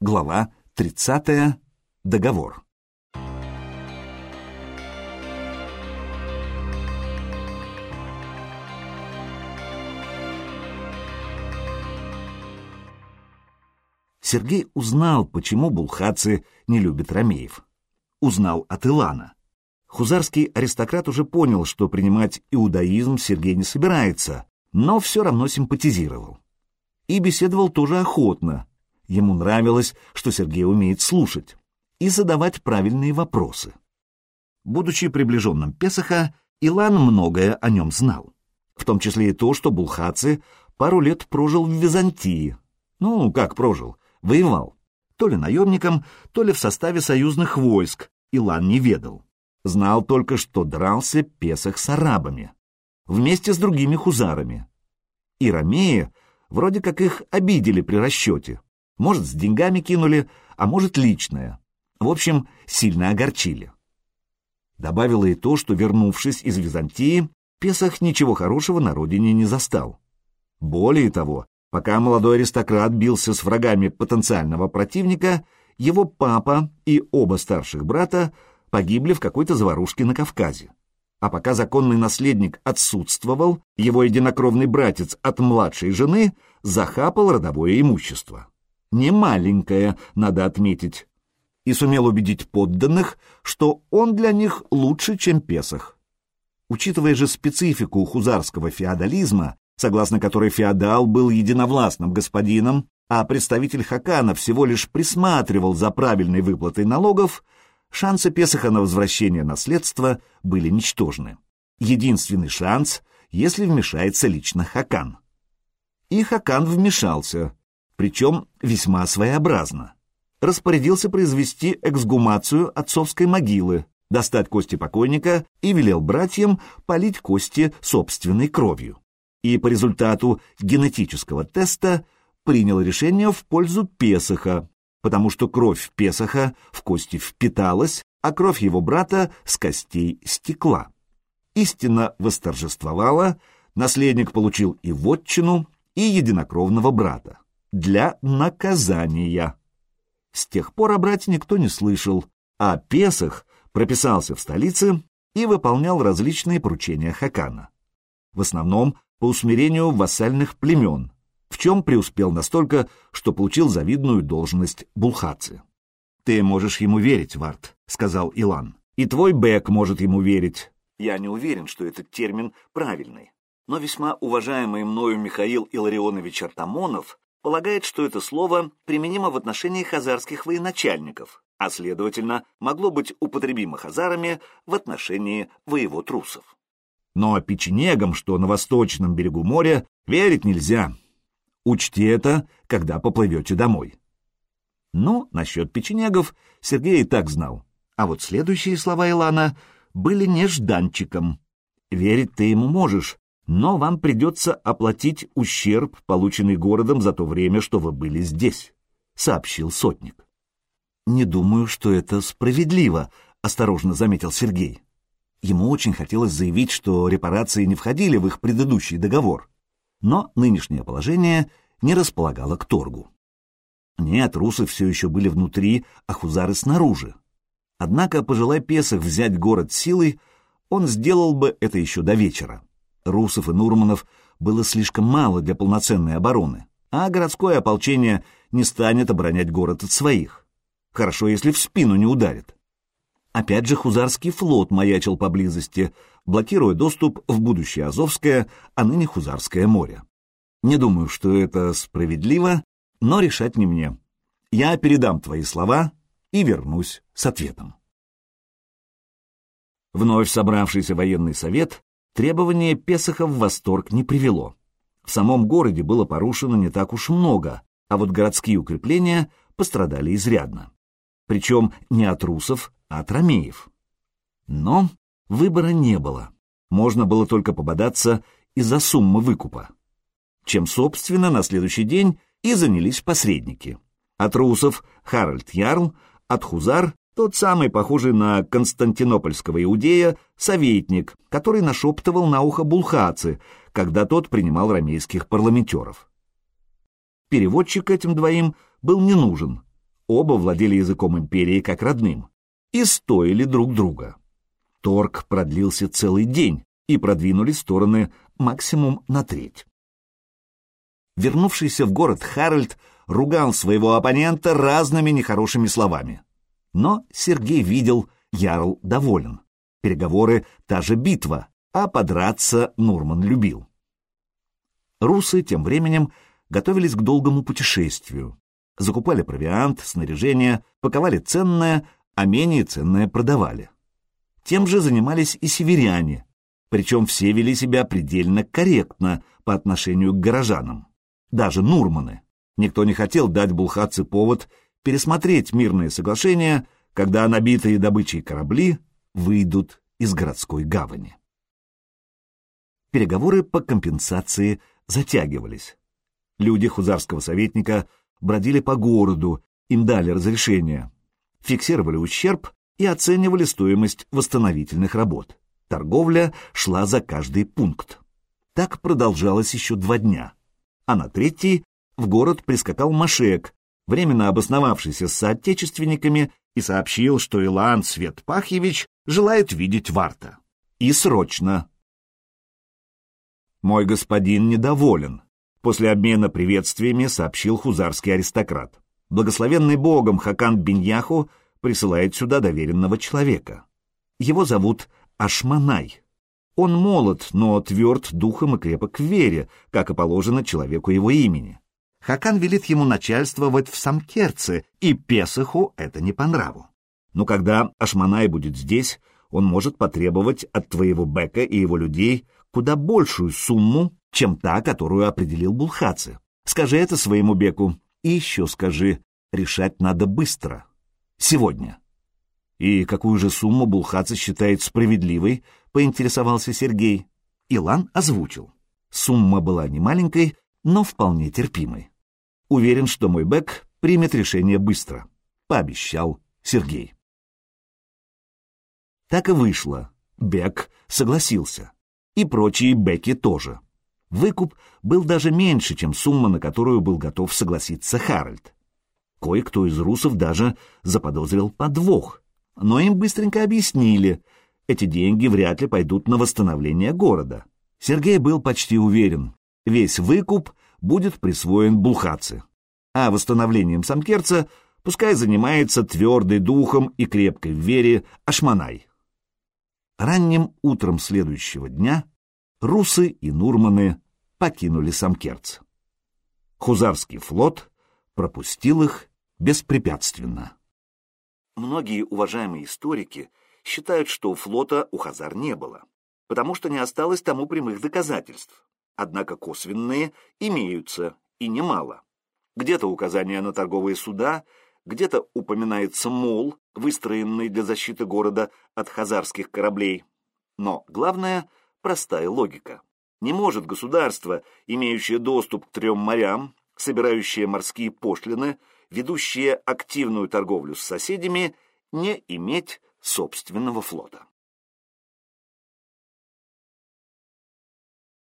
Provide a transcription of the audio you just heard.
Глава 30. Договор. Сергей узнал, почему булхатцы не любят ромеев. Узнал от Илана. Хузарский аристократ уже понял, что принимать иудаизм Сергей не собирается, но все равно симпатизировал. И беседовал тоже охотно. Ему нравилось, что Сергей умеет слушать и задавать правильные вопросы. Будучи приближенным Песоха, Илан многое о нем знал, в том числе и то, что Булхаци пару лет прожил в Византии. Ну, как прожил? Воевал. То ли наемником, то ли в составе союзных войск, Илан не ведал. Знал только, что дрался Песах с арабами, вместе с другими хузарами. И ромеи вроде как их обидели при расчете. Может, с деньгами кинули, а может, личное. В общем, сильно огорчили. Добавило и то, что, вернувшись из Византии, Песах ничего хорошего на родине не застал. Более того, пока молодой аристократ бился с врагами потенциального противника, его папа и оба старших брата погибли в какой-то заварушке на Кавказе. А пока законный наследник отсутствовал, его единокровный братец от младшей жены захапал родовое имущество. Немаленькое, надо отметить. И сумел убедить подданных, что он для них лучше, чем Песах. Учитывая же специфику хузарского феодализма, согласно которой феодал был единовластным господином, а представитель Хакана всего лишь присматривал за правильной выплатой налогов, шансы Песаха на возвращение наследства были ничтожны. Единственный шанс, если вмешается лично Хакан. И Хакан вмешался, причем весьма своеобразно. Распорядился произвести эксгумацию отцовской могилы, достать кости покойника и велел братьям полить кости собственной кровью. И по результату генетического теста принял решение в пользу Песаха, потому что кровь Песаха в кости впиталась, а кровь его брата с костей стекла. Истина восторжествовала, наследник получил и вотчину, и единокровного брата. Для наказания. С тех пор о брате никто не слышал, а Песах прописался в столице и выполнял различные поручения Хакана. В основном по усмирению вассальных племен, в чем преуспел настолько, что получил завидную должность булхацы. «Ты можешь ему верить, Варт», — сказал Илан. «И твой Бек может ему верить». Я не уверен, что этот термин правильный, но весьма уважаемый мною Михаил Илларионович Артамонов полагает, что это слово применимо в отношении хазарских военачальников, а, следовательно, могло быть употребимо хазарами в отношении воевод русов. Но печенегам, что на восточном берегу моря, верить нельзя, Учти это, когда поплывете домой. Ну, насчет печенегов Сергей и так знал. А вот следующие слова Илана были нежданчиком. Верить ты ему можешь, но вам придется оплатить ущерб, полученный городом за то время, что вы были здесь, — сообщил сотник. Не думаю, что это справедливо, — осторожно заметил Сергей. Ему очень хотелось заявить, что репарации не входили в их предыдущий договор но нынешнее положение не располагало к торгу. Нет, русы все еще были внутри, а хузары снаружи. Однако, пожелай Песах взять город силой, он сделал бы это еще до вечера. Русов и Нурманов было слишком мало для полноценной обороны, а городское ополчение не станет оборонять город от своих. Хорошо, если в спину не ударит. Опять же Хузарский флот маячил поблизости, блокируя доступ в будущее Азовское, а ныне Хузарское море. Не думаю, что это справедливо, но решать не мне. Я передам твои слова и вернусь с ответом. Вновь собравшийся военный совет требование Песоха в восторг не привело. В самом городе было порушено не так уж много, а вот городские укрепления пострадали изрядно. Причем не от русов, а от ромеев. Но выбора не было. Можно было только пободаться из-за суммы выкупа. Чем, собственно, на следующий день и занялись посредники. От русов Харальд Ярл, от хузар тот самый, похожий на константинопольского иудея, советник, который нашептывал на ухо Булхацы, когда тот принимал ромейских парламентеров. Переводчик этим двоим был не нужен. Оба владели языком империи как родным и стоили друг друга. Торг продлился целый день, и продвинули стороны максимум на треть. Вернувшийся в город Харальд ругал своего оппонента разными нехорошими словами. Но Сергей видел, Ярл доволен. Переговоры — та же битва, а подраться Нурман любил. Русы тем временем готовились к долгому путешествию. Закупали провиант, снаряжение, паковали ценное, а менее ценное продавали. Тем же занимались и северяне, причем все вели себя предельно корректно по отношению к горожанам. Даже Нурманы. Никто не хотел дать Булхатце повод пересмотреть мирные соглашения, когда набитые добычей корабли выйдут из городской гавани. Переговоры по компенсации затягивались. Люди хузарского советника бродили по городу, им дали разрешение, фиксировали ущерб и оценивали стоимость восстановительных работ. Торговля шла за каждый пункт. Так продолжалось еще два дня. А на третий в город прискакал Машек, временно обосновавшийся с соотечественниками, и сообщил, что Илан Светпахьевич желает видеть Варта. И срочно. «Мой господин недоволен», — после обмена приветствиями сообщил хузарский аристократ. Благословенный богом Хакан Беньяху присылает сюда доверенного человека. Его зовут Ашманай. Он молод, но тверд духом и крепок в вере, как и положено человеку его имени. Хакан велит ему начальствовать в Самкерце, и Песоху это не по нраву. Но когда Ашманай будет здесь, он может потребовать от твоего Бека и его людей куда большую сумму, чем та, которую определил Булхаци. Скажи это своему Беку, и еще скажи, решать надо быстро. Сегодня. И какую же сумму Булхаца считает справедливой, поинтересовался Сергей. Илан озвучил. Сумма была не маленькой, но вполне терпимой. Уверен, что мой Бек примет решение быстро, пообещал Сергей. Так и вышло. Бек согласился. И прочие Беки тоже. Выкуп был даже меньше, чем сумма, на которую был готов согласиться Харальд. Кое-кто из русов даже заподозрил подвох, но им быстренько объяснили, эти деньги вряд ли пойдут на восстановление города. Сергей был почти уверен, весь выкуп будет присвоен Булхаце, а восстановлением Самкерца пускай занимается твердый духом и крепкой в вере Ашманай. Ранним утром следующего дня русы и нурманы покинули Самкерц. Хузарский флот пропустил их беспрепятственно. Многие уважаемые историки считают, что флота у Хазар не было, потому что не осталось тому прямых доказательств. Однако косвенные имеются, и немало. Где-то указания на торговые суда, где-то упоминается мол, выстроенный для защиты города от хазарских кораблей. Но главное – простая логика. Не может государство, имеющее доступ к трем морям, собирающее морские пошлины, ведущие активную торговлю с соседями, не иметь собственного флота.